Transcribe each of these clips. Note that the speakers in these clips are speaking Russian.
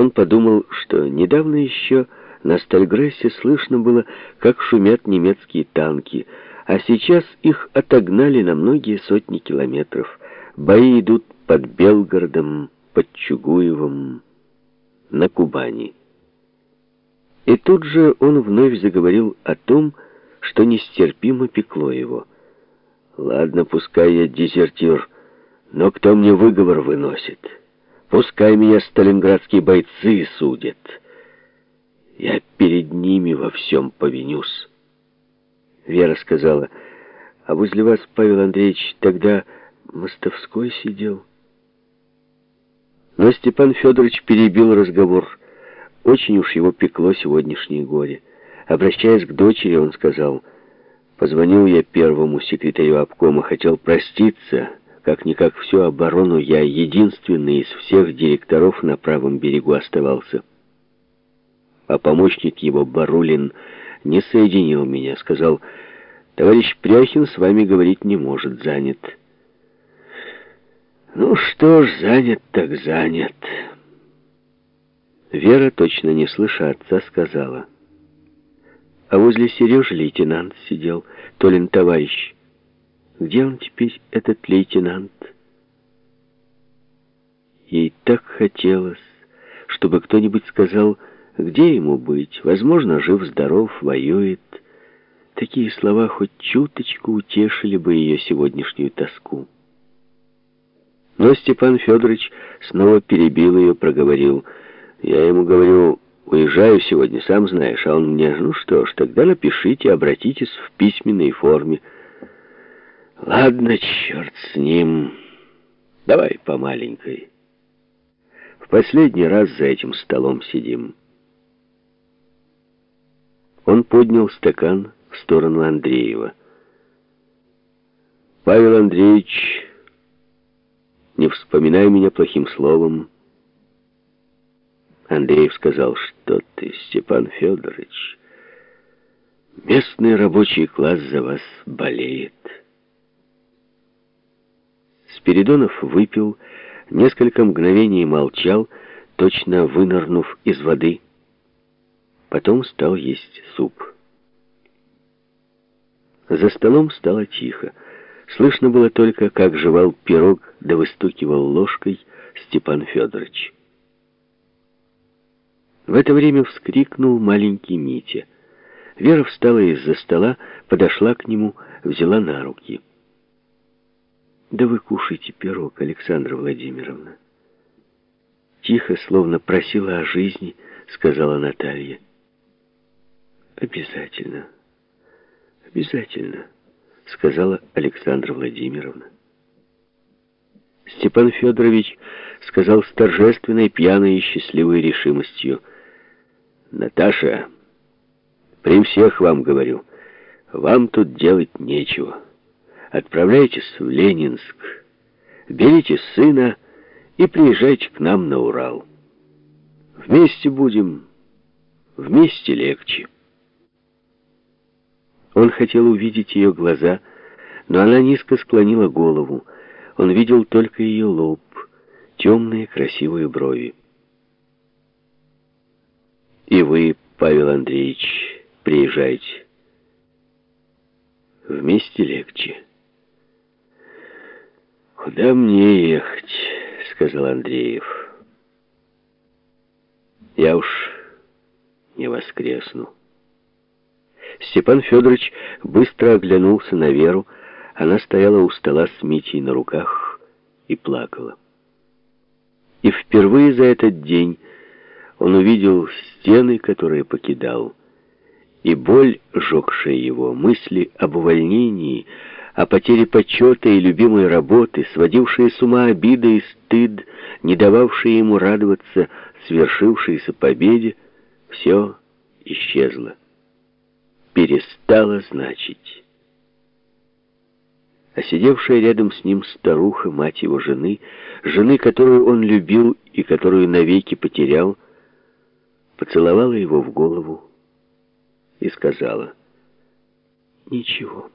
Он подумал, что недавно еще на Стальгрессе слышно было, как шумят немецкие танки, а сейчас их отогнали на многие сотни километров. Бои идут под Белгородом, под Чугуевым, на Кубани. И тут же он вновь заговорил о том, что нестерпимо пекло его. «Ладно, пускай я дезертир, но кто мне выговор выносит? Пускай меня сталинградские бойцы судят. Я перед ними во всем повинюсь». Вера сказала, «А возле вас, Павел Андреевич, тогда Мостовской сидел?» Но Степан Федорович перебил разговор. Очень уж его пекло сегодняшнее горе. Обращаясь к дочери, он сказал, «Позвонил я первому секретарю обкома, хотел проститься. Как-никак всю оборону я единственный из всех директоров на правом берегу оставался. А помощник его, Барулин, не соединил меня, сказал, «Товарищ Пряхин с вами говорить не может, занят». Ну что ж, занят так занят. Вера, точно не слыша отца, сказала. А возле Сережи лейтенант сидел, Толин товарищ. Где он теперь, этот лейтенант? Ей так хотелось, чтобы кто-нибудь сказал, где ему быть. Возможно, жив-здоров, воюет. Такие слова хоть чуточку утешили бы ее сегодняшнюю тоску. Но Степан Федорович снова перебил ее, проговорил. Я ему говорю, уезжаю сегодня, сам знаешь, а он мне, ну что ж, тогда напишите, обратитесь в письменной форме. Ладно, черт с ним. Давай по маленькой. В последний раз за этим столом сидим. Он поднял стакан в сторону Андреева. Павел Андреевич не вспоминай меня плохим словом. Андреев сказал, что ты, Степан Федорович, местный рабочий класс за вас болеет. Спиридонов выпил, несколько мгновений молчал, точно вынырнув из воды. Потом стал есть суп. За столом стало тихо. Слышно было только, как жевал пирог да выстукивал ложкой Степан Федорович. В это время вскрикнул маленький Митя. Вера встала из-за стола, подошла к нему, взяла на руки. «Да вы кушайте пирог, Александра Владимировна». Тихо, словно просила о жизни, сказала Наталья. «Обязательно, обязательно» сказала Александра Владимировна. Степан Федорович сказал с торжественной, пьяной и счастливой решимостью. «Наташа, при всех вам говорю, вам тут делать нечего. Отправляйтесь в Ленинск, берите сына и приезжайте к нам на Урал. Вместе будем, вместе легче». Он хотел увидеть ее глаза, но она низко склонила голову. Он видел только ее лоб, темные красивые брови. «И вы, Павел Андреевич, приезжайте. Вместе легче». «Куда мне ехать?» — сказал Андреев. «Я уж не воскресну». Степан Федорович быстро оглянулся на Веру. Она стояла у стола с Митей на руках и плакала. И впервые за этот день он увидел стены, которые покидал, и боль, жегшая его, мысли об увольнении, о потере почета и любимой работы, сводившие с ума обида и стыд, не дававшие ему радоваться свершившейся победе, все исчезло перестало значить. А сидевшая рядом с ним старуха, мать его жены, жены, которую он любил и которую навеки потерял, поцеловала его в голову и сказала, «Ничего,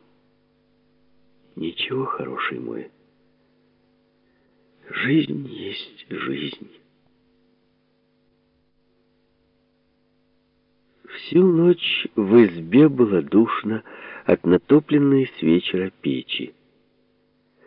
Ничего, хороший мой. Жизнь есть жизнь. Всю ночь в избе было душно от натопленной с вечера печи.